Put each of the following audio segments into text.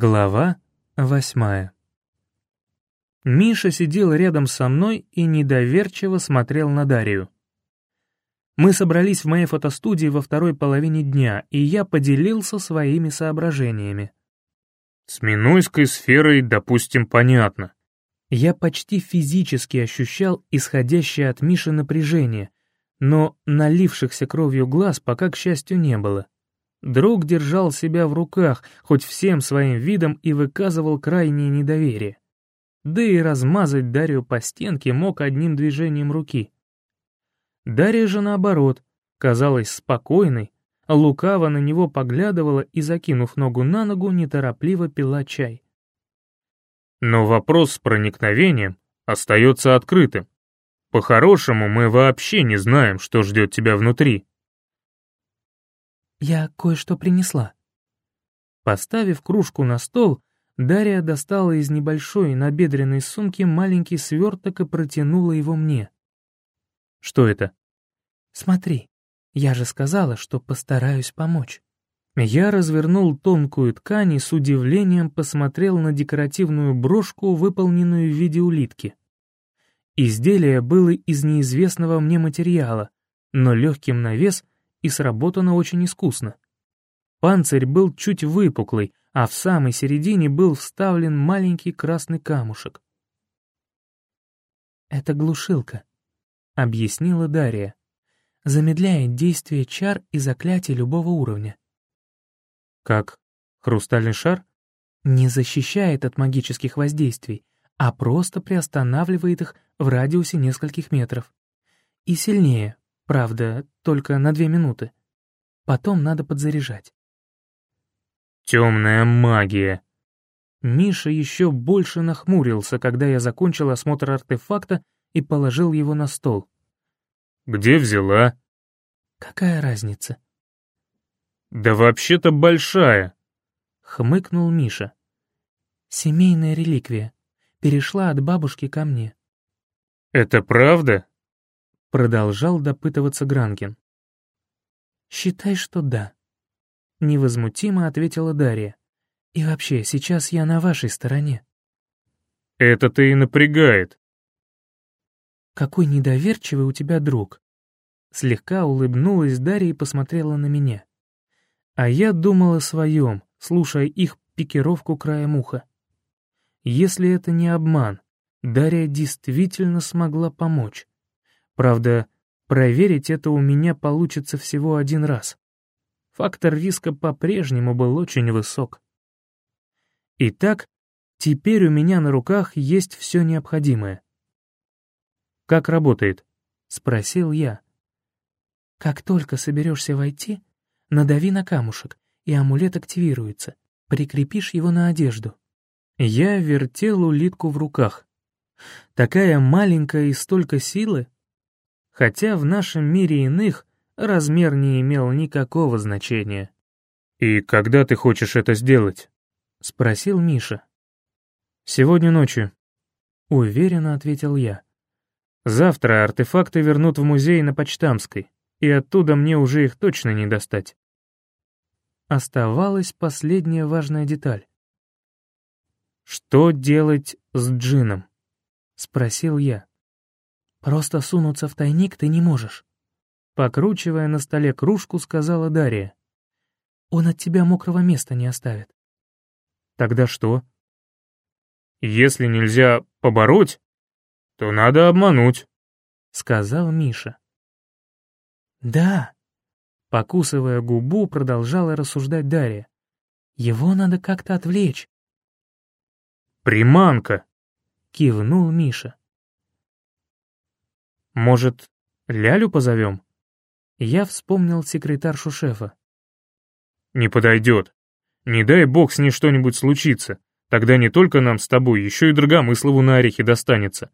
Глава восьмая Миша сидел рядом со мной и недоверчиво смотрел на Дарью. Мы собрались в моей фотостудии во второй половине дня, и я поделился своими соображениями. С Минойской сферой, допустим, понятно. Я почти физически ощущал исходящее от Миши напряжение, но налившихся кровью глаз пока, к счастью, не было. Друг держал себя в руках, хоть всем своим видом и выказывал крайнее недоверие. Да и размазать Дарью по стенке мог одним движением руки. Дарья же, наоборот, казалась спокойной, лукаво на него поглядывала и, закинув ногу на ногу, неторопливо пила чай. Но вопрос с проникновением остается открытым. По-хорошему, мы вообще не знаем, что ждет тебя внутри. «Я кое-что принесла». Поставив кружку на стол, Дарья достала из небольшой набедренной сумки маленький сверток и протянула его мне. «Что это?» «Смотри, я же сказала, что постараюсь помочь». Я развернул тонкую ткань и с удивлением посмотрел на декоративную брошку, выполненную в виде улитки. Изделие было из неизвестного мне материала, но легким на вес и сработано очень искусно. Панцирь был чуть выпуклый, а в самой середине был вставлен маленький красный камушек. «Это глушилка», — объяснила Дарья. «Замедляет действие чар и заклятий любого уровня». «Как хрустальный шар?» «Не защищает от магических воздействий, а просто приостанавливает их в радиусе нескольких метров. И сильнее, Правда, только на две минуты. Потом надо подзаряжать. Темная магия. Миша еще больше нахмурился, когда я закончил осмотр артефакта и положил его на стол. «Где взяла?» «Какая разница?» «Да вообще-то большая», — хмыкнул Миша. «Семейная реликвия. Перешла от бабушки ко мне». «Это правда?» Продолжал допытываться Гранкин. «Считай, что да», — невозмутимо ответила Дарья. «И вообще, сейчас я на вашей стороне». «Это-то и напрягает». «Какой недоверчивый у тебя друг». Слегка улыбнулась Дарья и посмотрела на меня. А я думал о своем, слушая их пикировку краем уха. Если это не обман, Дарья действительно смогла помочь. Правда, проверить это у меня получится всего один раз. Фактор риска по-прежнему был очень высок. Итак, теперь у меня на руках есть все необходимое. «Как работает?» — спросил я. «Как только соберешься войти, надави на камушек, и амулет активируется. Прикрепишь его на одежду». Я вертел улитку в руках. Такая маленькая и столько силы хотя в нашем мире иных размер не имел никакого значения. «И когда ты хочешь это сделать?» — спросил Миша. «Сегодня ночью», — уверенно ответил я. «Завтра артефакты вернут в музей на Почтамской, и оттуда мне уже их точно не достать». Оставалась последняя важная деталь. «Что делать с джином?» — спросил я. «Просто сунуться в тайник ты не можешь», — покручивая на столе кружку, сказала Дарья. «Он от тебя мокрого места не оставит». «Тогда что?» «Если нельзя побороть, то надо обмануть», — сказал Миша. «Да», — покусывая губу, продолжала рассуждать Дарья. «Его надо как-то отвлечь». «Приманка», — кивнул Миша. «Может, Лялю позовем?» Я вспомнил секретаршу шефа. «Не подойдет. Не дай бог с ней что-нибудь случится. Тогда не только нам с тобой, еще и Драгомыслову на орехи достанется».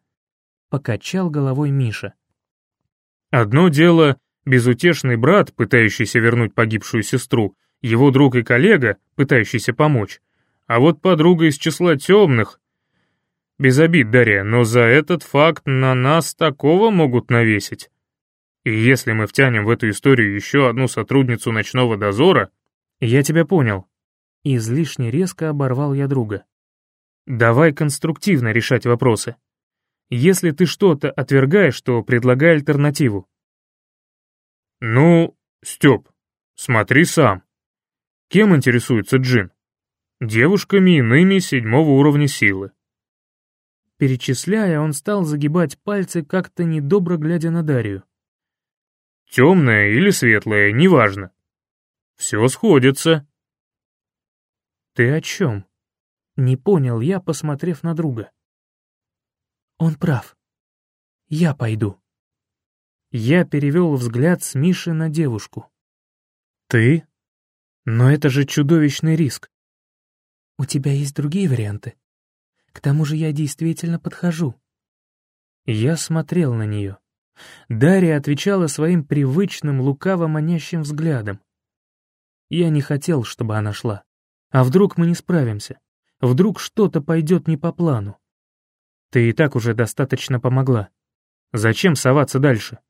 Покачал головой Миша. «Одно дело — безутешный брат, пытающийся вернуть погибшую сестру, его друг и коллега, пытающийся помочь. А вот подруга из числа темных, без обид, Дарья, но за этот факт на нас такого могут навесить. И если мы втянем в эту историю еще одну сотрудницу ночного дозора... Я тебя понял. Излишне резко оборвал я друга. «Давай конструктивно решать вопросы. Если ты что-то отвергаешь, то предлагай альтернативу». «Ну, Степ, смотри сам. Кем интересуется Джин? Девушками иными седьмого уровня силы. Перечисляя, он стал загибать пальцы, как-то недобро глядя на Дарью. Темное или светлое, неважно. Все сходится. Ты о чем? Не понял я, посмотрев на друга. Он прав. Я пойду. Я перевел взгляд с Миши на девушку. «Ты? Но это же чудовищный риск. У тебя есть другие варианты. К тому же я действительно подхожу». Я смотрел на нее. Дарья отвечала своим привычным, лукаво-манящим взглядом. Я не хотел, чтобы она шла. А вдруг мы не справимся? Вдруг что-то пойдет не по плану? Ты и так уже достаточно помогла. Зачем соваться дальше?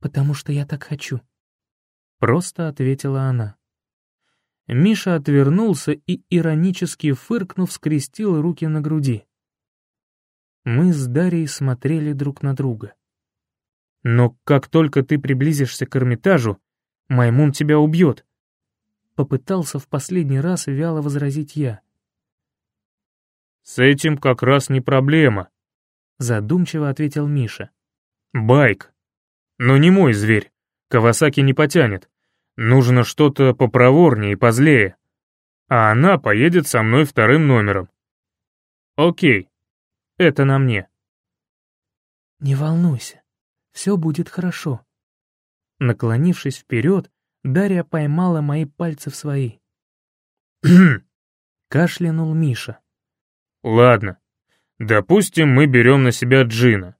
«Потому что я так хочу», — просто ответила она. Миша отвернулся и, иронически фыркнув, скрестил руки на груди. Мы с Дарьей смотрели друг на друга. «Но как только ты приблизишься к Эрмитажу, Маймун тебя убьет», — попытался в последний раз вяло возразить я. «С этим как раз не проблема», — задумчиво ответил Миша. «Байк, но не мой зверь. Кавасаки не потянет. Нужно что-то попроворнее и позлее. А она поедет со мной вторым номером. Окей, это на мне. Не волнуйся, все будет хорошо. Наклонившись вперед, Дарья поймала мои пальцы в свои. Кашлянул Миша. Ладно, допустим, мы берем на себя Джина.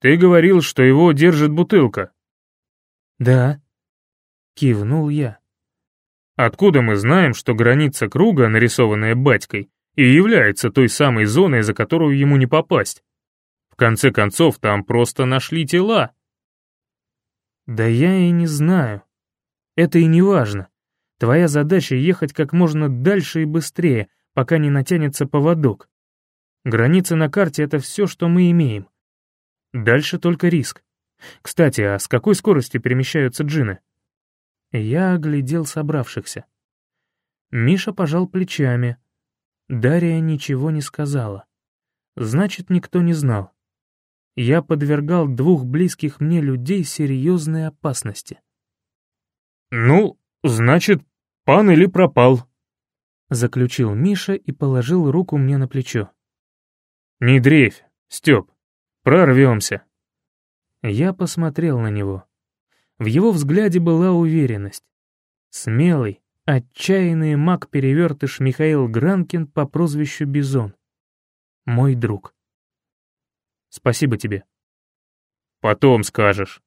Ты говорил, что его держит бутылка». «Да», — кивнул я. «Откуда мы знаем, что граница круга, нарисованная батькой, и является той самой зоной, за которую ему не попасть? В конце концов, там просто нашли тела». «Да я и не знаю. Это и не важно. Твоя задача — ехать как можно дальше и быстрее, пока не натянется поводок. Граница на карте — это все, что мы имеем. Дальше только риск. Кстати, а с какой скоростью перемещаются джины? Я оглядел собравшихся. Миша пожал плечами. Дарья ничего не сказала. Значит, никто не знал. Я подвергал двух близких мне людей серьезной опасности. «Ну, значит, пан или пропал», — заключил Миша и положил руку мне на плечо. «Не дрейфь, Степ. Прорвемся. Я посмотрел на него. В его взгляде была уверенность. Смелый, отчаянный маг-перевертыш Михаил Гранкин по прозвищу Бизон. Мой друг. Спасибо тебе. Потом скажешь.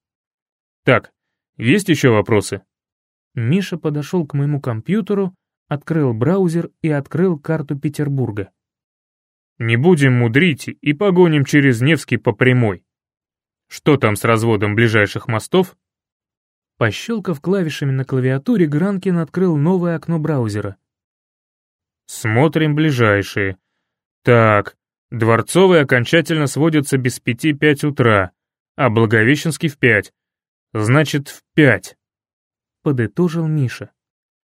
Так, есть еще вопросы? Миша подошел к моему компьютеру, открыл браузер и открыл карту Петербурга. Не будем мудрить и погоним через Невский по прямой. Что там с разводом ближайших мостов? Пощелкав клавишами на клавиатуре, Гранкин открыл новое окно браузера. Смотрим ближайшие. Так, Дворцовый окончательно сводится без пяти пять утра, а Благовещенский в пять. Значит, в пять. Подытожил Миша.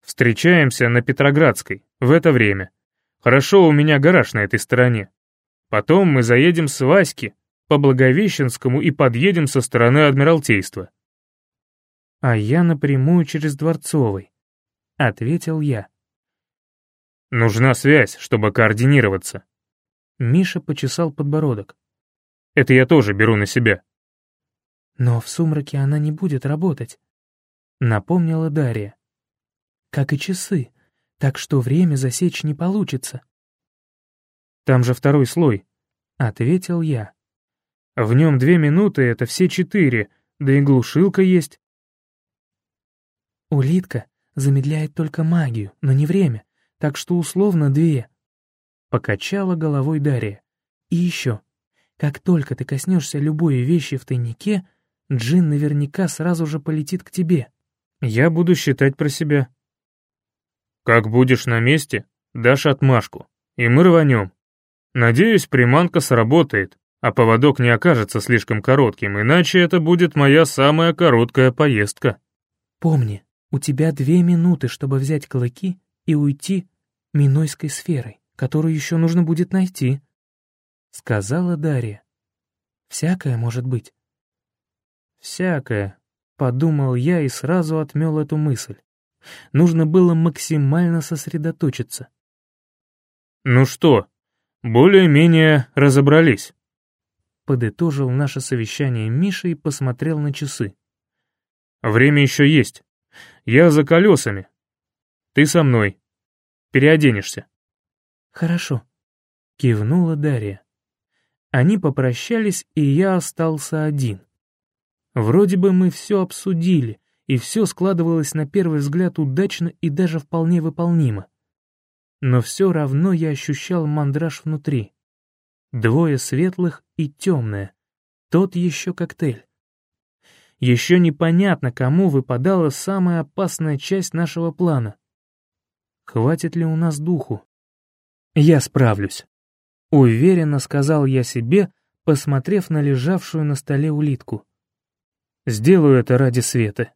Встречаемся на Петроградской, в это время. Хорошо, у меня гараж на этой стороне. Потом мы заедем с Васьки по Благовещенскому и подъедем со стороны Адмиралтейства. А я напрямую через Дворцовый, — ответил я. Нужна связь, чтобы координироваться. Миша почесал подбородок. Это я тоже беру на себя. Но в сумраке она не будет работать, — напомнила Дарья. Как и часы так что время засечь не получится. «Там же второй слой», — ответил я. «В нем две минуты — это все четыре, да и глушилка есть». «Улитка замедляет только магию, но не время, так что условно две», — покачала головой Дарья. «И еще, как только ты коснешься любой вещи в тайнике, Джин наверняка сразу же полетит к тебе». «Я буду считать про себя», Как будешь на месте, дашь отмашку, и мы рванем. Надеюсь, приманка сработает, а поводок не окажется слишком коротким, иначе это будет моя самая короткая поездка. Помни, у тебя две минуты, чтобы взять клыки и уйти Минойской сферой, которую еще нужно будет найти, — сказала Дарья. Всякое может быть. Всякое, — подумал я и сразу отмел эту мысль. Нужно было максимально сосредоточиться. «Ну что, более-менее разобрались?» Подытожил наше совещание Миша и посмотрел на часы. «Время еще есть. Я за колесами. Ты со мной. Переоденешься». «Хорошо», — кивнула Дарья. Они попрощались, и я остался один. Вроде бы мы все обсудили, и все складывалось на первый взгляд удачно и даже вполне выполнимо. Но все равно я ощущал мандраж внутри. Двое светлых и темное. Тот еще коктейль. Еще непонятно, кому выпадала самая опасная часть нашего плана. Хватит ли у нас духу? Я справлюсь. Уверенно сказал я себе, посмотрев на лежавшую на столе улитку. Сделаю это ради света.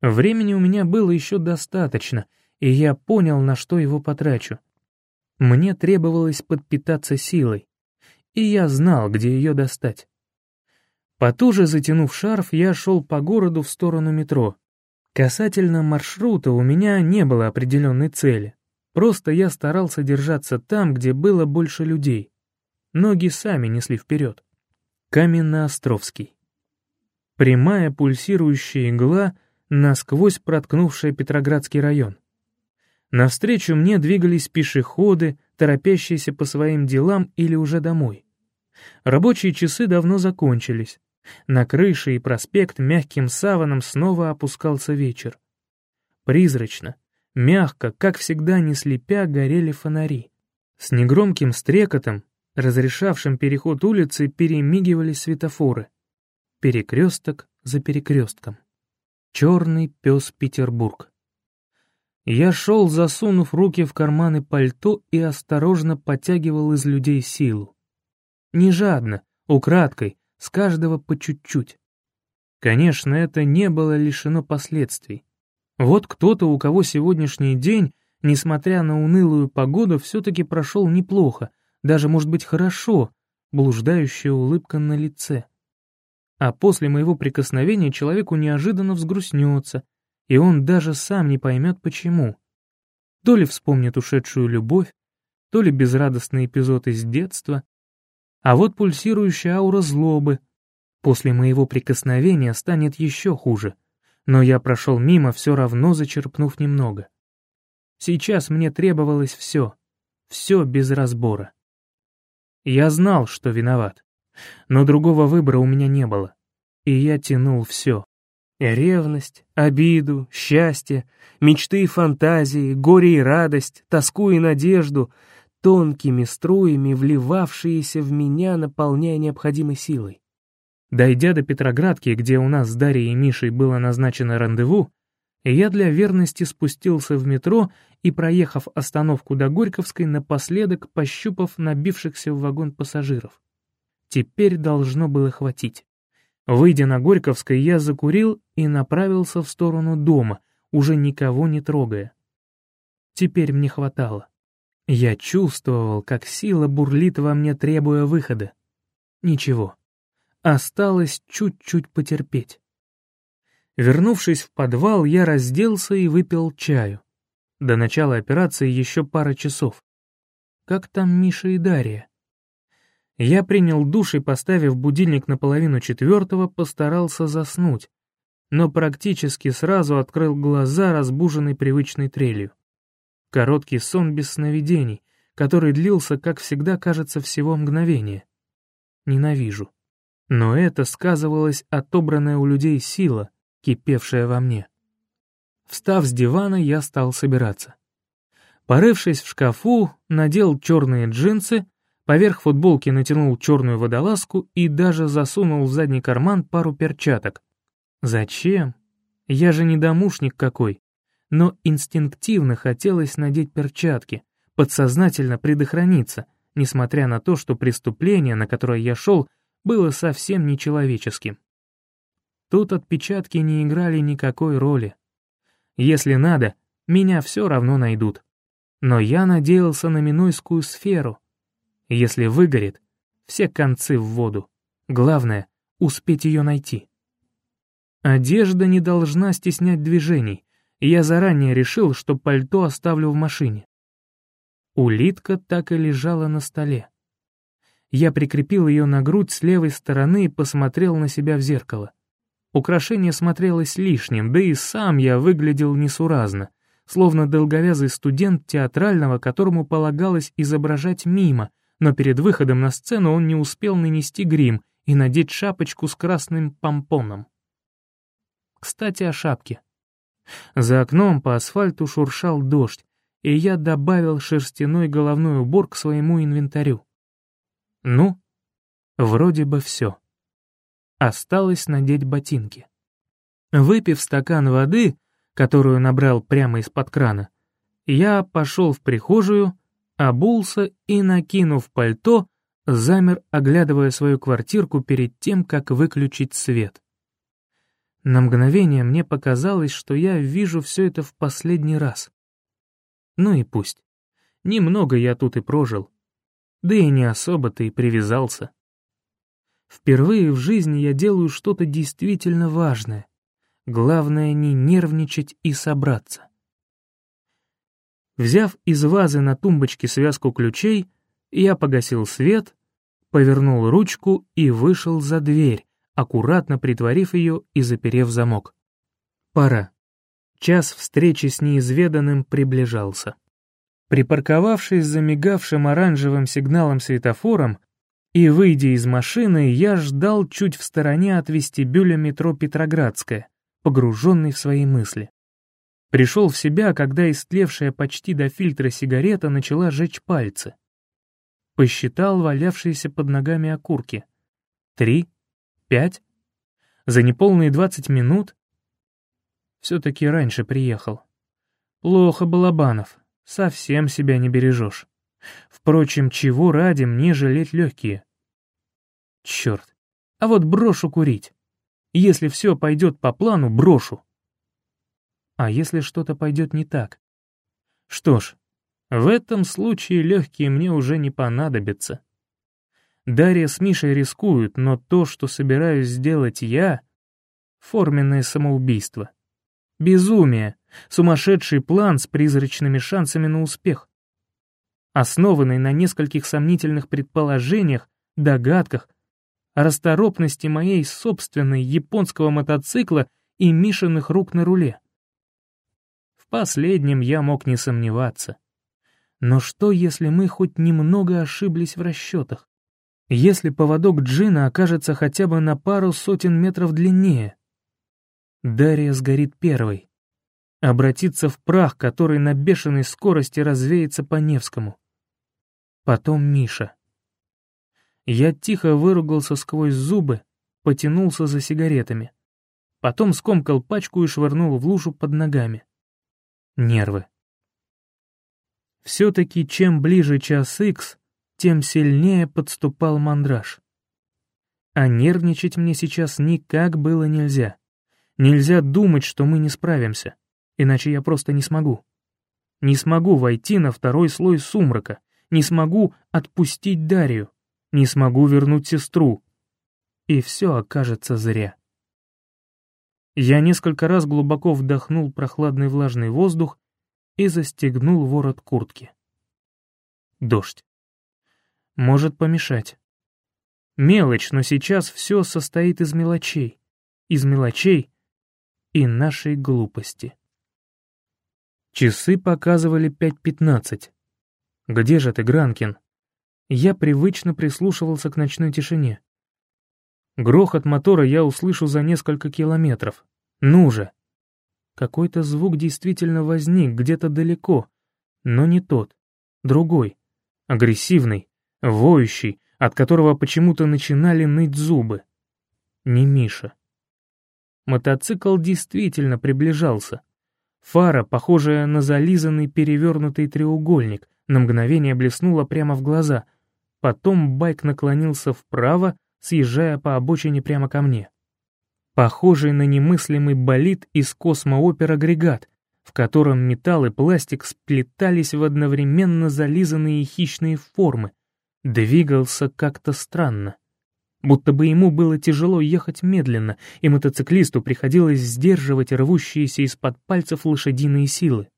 Времени у меня было еще достаточно, и я понял, на что его потрачу. Мне требовалось подпитаться силой, и я знал, где ее достать. Потуже затянув шарф, я шел по городу в сторону метро. Касательно маршрута у меня не было определенной цели. Просто я старался держаться там, где было больше людей. Ноги сами несли вперед. Каменноостровский. Прямая пульсирующая игла, насквозь проткнувшая Петроградский район. Навстречу мне двигались пешеходы, торопящиеся по своим делам или уже домой. Рабочие часы давно закончились. На крыше и проспект мягким саваном снова опускался вечер. Призрачно, мягко, как всегда не слепя, горели фонари. С негромким стрекотом, разрешавшим переход улицы, перемигивали светофоры. Перекресток за перекрестком. Черный пес Петербург. Я шел, засунув руки в карманы пальто и осторожно подтягивал из людей силу. Не жадно, украдкой, с каждого по чуть-чуть. Конечно, это не было лишено последствий. Вот кто-то, у кого сегодняшний день, несмотря на унылую погоду, все-таки прошел неплохо, даже, может быть, хорошо, блуждающая улыбка на лице. А после моего прикосновения человеку неожиданно взгрустнется — и он даже сам не поймет почему. То ли вспомнит ушедшую любовь, то ли безрадостный эпизод из детства, а вот пульсирующая аура злобы. После моего прикосновения станет еще хуже, но я прошел мимо, все равно зачерпнув немного. Сейчас мне требовалось все, все без разбора. Я знал, что виноват, но другого выбора у меня не было, и я тянул все. Ревность, обиду, счастье, мечты и фантазии, горе и радость, тоску и надежду, тонкими струями вливавшиеся в меня, наполняя необходимой силой. Дойдя до Петроградки, где у нас с Дарьей и Мишей было назначено рандеву, я для верности спустился в метро и, проехав остановку до Горьковской, напоследок пощупав набившихся в вагон пассажиров. Теперь должно было хватить. Выйдя на Горьковской, я закурил и направился в сторону дома, уже никого не трогая. Теперь мне хватало. Я чувствовал, как сила бурлит во мне, требуя выхода. Ничего. Осталось чуть-чуть потерпеть. Вернувшись в подвал, я разделся и выпил чаю. До начала операции еще пара часов. Как там Миша и Дарья? Я принял душ и, поставив будильник на половину четвертого, постарался заснуть, но практически сразу открыл глаза, разбуженный привычной трелью. Короткий сон без сновидений, который длился, как всегда, кажется, всего мгновение. Ненавижу. Но это сказывалась отобранная у людей сила, кипевшая во мне. Встав с дивана, я стал собираться. Порывшись в шкафу, надел черные джинсы, Поверх футболки натянул черную водолазку и даже засунул в задний карман пару перчаток. Зачем? Я же не домушник какой. Но инстинктивно хотелось надеть перчатки, подсознательно предохраниться, несмотря на то, что преступление, на которое я шел, было совсем нечеловеческим. Тут отпечатки не играли никакой роли. Если надо, меня все равно найдут. Но я надеялся на Минойскую сферу. Если выгорит, все концы в воду. Главное — успеть ее найти. Одежда не должна стеснять движений, и я заранее решил, что пальто оставлю в машине. Улитка так и лежала на столе. Я прикрепил ее на грудь с левой стороны и посмотрел на себя в зеркало. Украшение смотрелось лишним, да и сам я выглядел несуразно, словно долговязый студент театрального, которому полагалось изображать мимо, но перед выходом на сцену он не успел нанести грим и надеть шапочку с красным помпоном. Кстати, о шапке. За окном по асфальту шуршал дождь, и я добавил шерстяной головной убор к своему инвентарю. Ну, вроде бы все. Осталось надеть ботинки. Выпив стакан воды, которую набрал прямо из-под крана, я пошел в прихожую, обулся и, накинув пальто, замер, оглядывая свою квартирку перед тем, как выключить свет. На мгновение мне показалось, что я вижу все это в последний раз. Ну и пусть. Немного я тут и прожил. Да и не особо-то и привязался. Впервые в жизни я делаю что-то действительно важное. Главное не нервничать и собраться. Взяв из вазы на тумбочке связку ключей, я погасил свет, повернул ручку и вышел за дверь, аккуратно притворив ее и заперев замок. Пора. Час встречи с неизведанным приближался. Припарковавшись за мигавшим оранжевым сигналом светофором и выйдя из машины, я ждал чуть в стороне от вестибюля метро Петроградская, погруженный в свои мысли. Пришел в себя, когда истлевшая почти до фильтра сигарета начала жечь пальцы. Посчитал валявшиеся под ногами окурки. Три, пять. За неполные двадцать минут все-таки раньше приехал. Плохо, Балабанов, совсем себя не бережешь. Впрочем, чего ради мне жалеть легкие? Черт, а вот брошу курить. Если все пойдет по плану, брошу. А если что-то пойдет не так? Что ж, в этом случае легкие мне уже не понадобятся. Дарья с Мишей рискуют, но то, что собираюсь сделать я — форменное самоубийство. Безумие, сумасшедший план с призрачными шансами на успех. Основанный на нескольких сомнительных предположениях, догадках, расторопности моей собственной японского мотоцикла и Мишиных рук на руле. В последнем я мог не сомневаться. Но что, если мы хоть немного ошиблись в расчетах? Если поводок джина окажется хотя бы на пару сотен метров длиннее? Дарья сгорит первой. Обратится в прах, который на бешеной скорости развеется по Невскому. Потом Миша. Я тихо выругался сквозь зубы, потянулся за сигаретами. Потом скомкал пачку и швырнул в лужу под ногами. Нервы. Все-таки чем ближе час икс, тем сильнее подступал мандраж. А нервничать мне сейчас никак было нельзя. Нельзя думать, что мы не справимся, иначе я просто не смогу. Не смогу войти на второй слой сумрака, не смогу отпустить Дарью, не смогу вернуть сестру. И все окажется зря. Я несколько раз глубоко вдохнул прохладный влажный воздух и застегнул ворот куртки. Дождь. Может помешать. Мелочь, но сейчас все состоит из мелочей. Из мелочей, и нашей глупости. Часы показывали 5.15. Где же ты, Гранкин? Я привычно прислушивался к ночной тишине. Грохот мотора я услышу за несколько километров. Ну же! Какой-то звук действительно возник где-то далеко, но не тот, другой, агрессивный, воющий, от которого почему-то начинали ныть зубы. Не Миша. Мотоцикл действительно приближался. Фара, похожая на зализанный перевернутый треугольник, на мгновение блеснула прямо в глаза. Потом байк наклонился вправо, съезжая по обочине прямо ко мне. Похожий на немыслимый болид из космоопер-агрегат, в котором металл и пластик сплетались в одновременно зализанные хищные формы, двигался как-то странно. Будто бы ему было тяжело ехать медленно, и мотоциклисту приходилось сдерживать рвущиеся из-под пальцев лошадиные силы.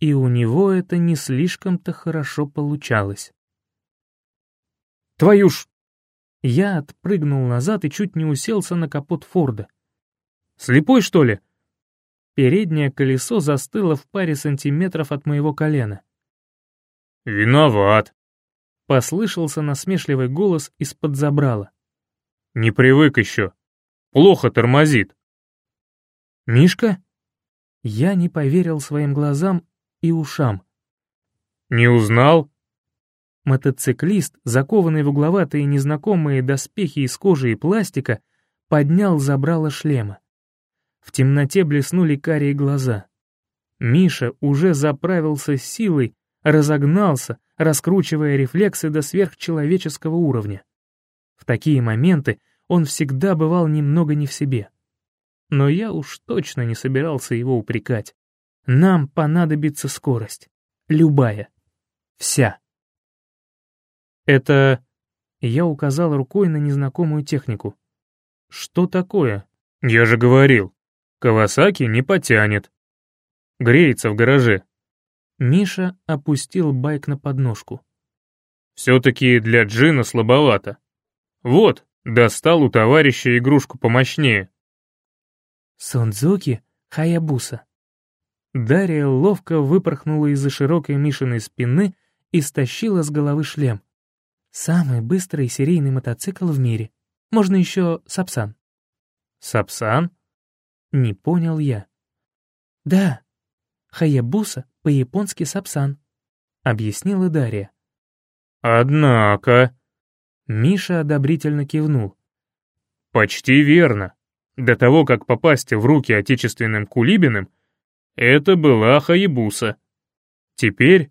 И у него это не слишком-то хорошо получалось. «Твою ж!» Я отпрыгнул назад и чуть не уселся на капот Форда. «Слепой, что ли?» Переднее колесо застыло в паре сантиметров от моего колена. «Виноват», — послышался насмешливый голос из-под забрала. «Не привык еще. Плохо тормозит». «Мишка?» Я не поверил своим глазам и ушам. «Не узнал?» Мотоциклист, закованный в угловатые незнакомые доспехи из кожи и пластика, поднял забрало шлема. В темноте блеснули карие глаза. Миша уже заправился силой, разогнался, раскручивая рефлексы до сверхчеловеческого уровня. В такие моменты он всегда бывал немного не в себе. Но я уж точно не собирался его упрекать. Нам понадобится скорость. Любая. Вся. Это... Я указал рукой на незнакомую технику. Что такое? Я же говорил. Кавасаки не потянет. Греется в гараже. Миша опустил байк на подножку. Все-таки для Джина слабовато. Вот, достал у товарища игрушку помощнее. Сондзуки Хаябуса. Дарья ловко выпорхнула из-за широкой Мишиной спины и стащила с головы шлем. Самый быстрый серийный мотоцикл в мире. Можно еще Сапсан. Сапсан? Не понял я. Да, Хаябуса по-японски Сапсан, объяснила Дарья. Однако... Миша одобрительно кивнул. Почти верно. До того, как попасть в руки отечественным кулибиным, это была Хаябуса. Теперь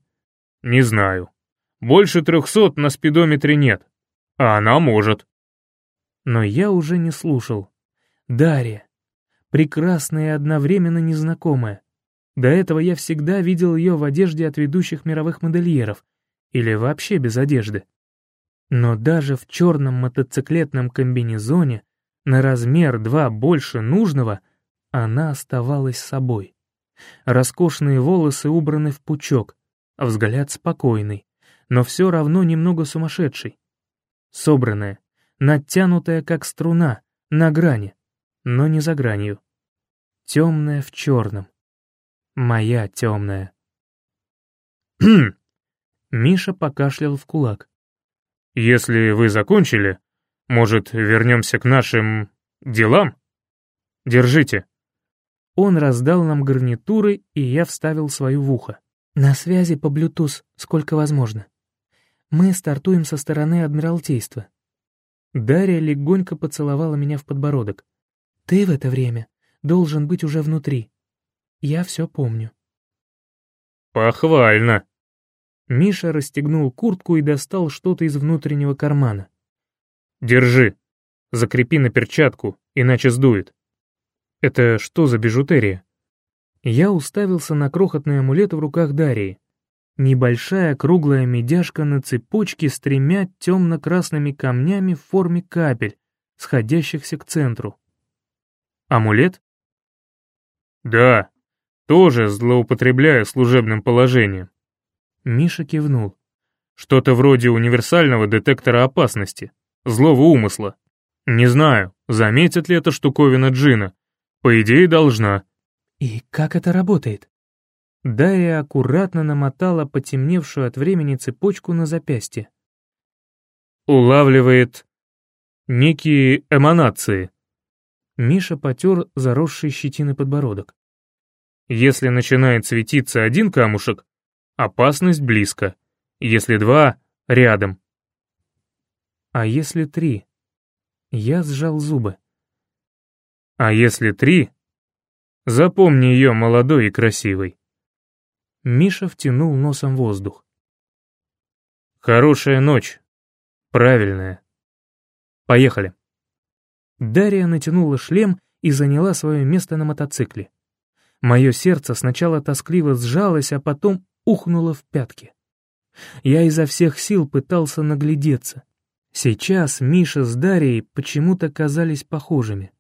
не знаю. Больше трехсот на спидометре нет, а она может. Но я уже не слушал. Дарья, прекрасная и одновременно незнакомая. До этого я всегда видел ее в одежде от ведущих мировых модельеров, или вообще без одежды. Но даже в черном мотоциклетном комбинезоне, на размер два больше нужного, она оставалась собой. Роскошные волосы убраны в пучок, а взгляд спокойный, но все равно немного сумасшедший. Собранная, натянутая как струна, на грани, но не за гранью. Темная в черном. Моя темная. Миша покашлял в кулак. «Если вы закончили, может, вернемся к нашим делам? Держите». Он раздал нам гарнитуры, и я вставил свою в ухо. «На связи по Bluetooth, сколько возможно. Мы стартуем со стороны Адмиралтейства». Дарья легонько поцеловала меня в подбородок. «Ты в это время должен быть уже внутри. Я все помню». «Похвально». Миша расстегнул куртку и достал что-то из внутреннего кармана. «Держи. Закрепи на перчатку, иначе сдует». «Это что за бижутерия?» Я уставился на крохотный амулет в руках Дарьи. Небольшая круглая медяшка на цепочке с тремя темно-красными камнями в форме капель, сходящихся к центру. «Амулет?» «Да, тоже злоупотребляя служебным положением». Миша кивнул. «Что-то вроде универсального детектора опасности, злого умысла. Не знаю, заметит ли эта штуковина Джина, по идее, должна. И как это работает? Дарья аккуратно намотала потемневшую от времени цепочку на запястье. Улавливает некие эманации. Миша потер заросший щетиной подбородок. Если начинает светиться один камушек, опасность близко. Если два — рядом. А если три? Я сжал зубы. А если три, Запомни ее молодой и красивой». Миша втянул носом воздух. «Хорошая ночь. Правильная. Поехали». Дарья натянула шлем и заняла свое место на мотоцикле. Мое сердце сначала тоскливо сжалось, а потом ухнуло в пятки. Я изо всех сил пытался наглядеться. Сейчас Миша с Дарьей почему-то казались похожими.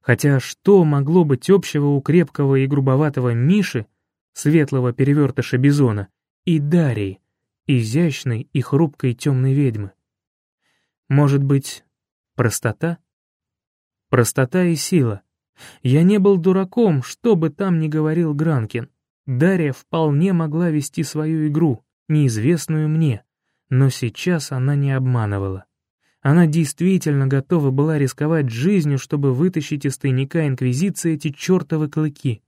Хотя что могло быть общего у крепкого и грубоватого Миши, светлого перевертыша Бизона, и Дарьи, изящной и хрупкой темной ведьмы? Может быть, простота? Простота и сила. Я не был дураком, что бы там ни говорил Гранкин. Дарья вполне могла вести свою игру, неизвестную мне, но сейчас она не обманывала. Она действительно готова была рисковать жизнью, чтобы вытащить из тайника Инквизиции эти чертовы клыки.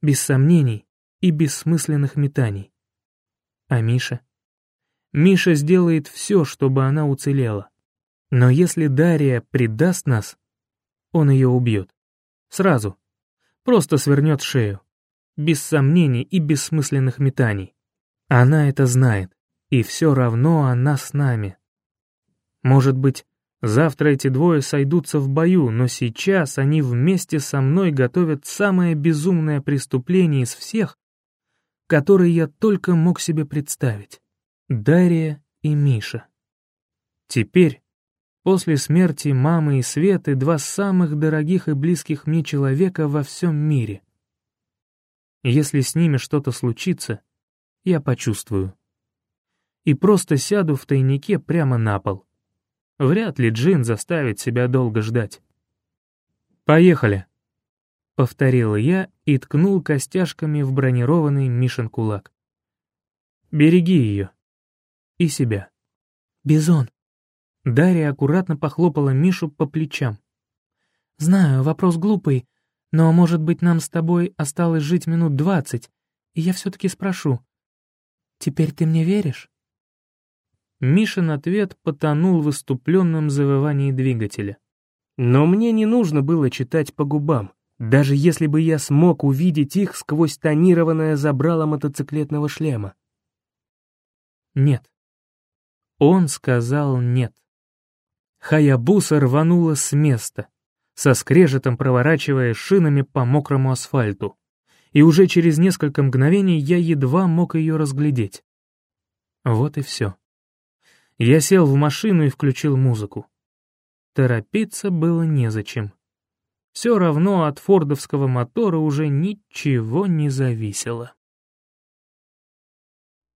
Без сомнений и бессмысленных метаний. А Миша? Миша сделает все, чтобы она уцелела. Но если Дарья предаст нас, он ее убьет. Сразу. Просто свернет шею. Без сомнений и бессмысленных метаний. Она это знает, и все равно она с нами. Может быть, завтра эти двое сойдутся в бою, но сейчас они вместе со мной готовят самое безумное преступление из всех, которые я только мог себе представить. Дарья и Миша. Теперь, после смерти мамы и Светы, два самых дорогих и близких мне человека во всем мире. Если с ними что-то случится, я почувствую. И просто сяду в тайнике прямо на пол. Вряд ли Джин заставит себя долго ждать. «Поехали», — повторил я и ткнул костяшками в бронированный Мишин кулак. «Береги ее. И себя». «Бизон». Дарья аккуратно похлопала Мишу по плечам. «Знаю, вопрос глупый, но, может быть, нам с тобой осталось жить минут двадцать, и я все-таки спрошу, Теперь ты мне веришь?» Мишин ответ потонул в выступленном завывании двигателя. Но мне не нужно было читать по губам, даже если бы я смог увидеть их сквозь тонированное забрало мотоциклетного шлема. Нет. Он сказал нет. Хаябуса рванула с места, со скрежетом проворачивая шинами по мокрому асфальту и уже через несколько мгновений я едва мог ее разглядеть. Вот и все. Я сел в машину и включил музыку. Торопиться было незачем. Все равно от фордовского мотора уже ничего не зависело.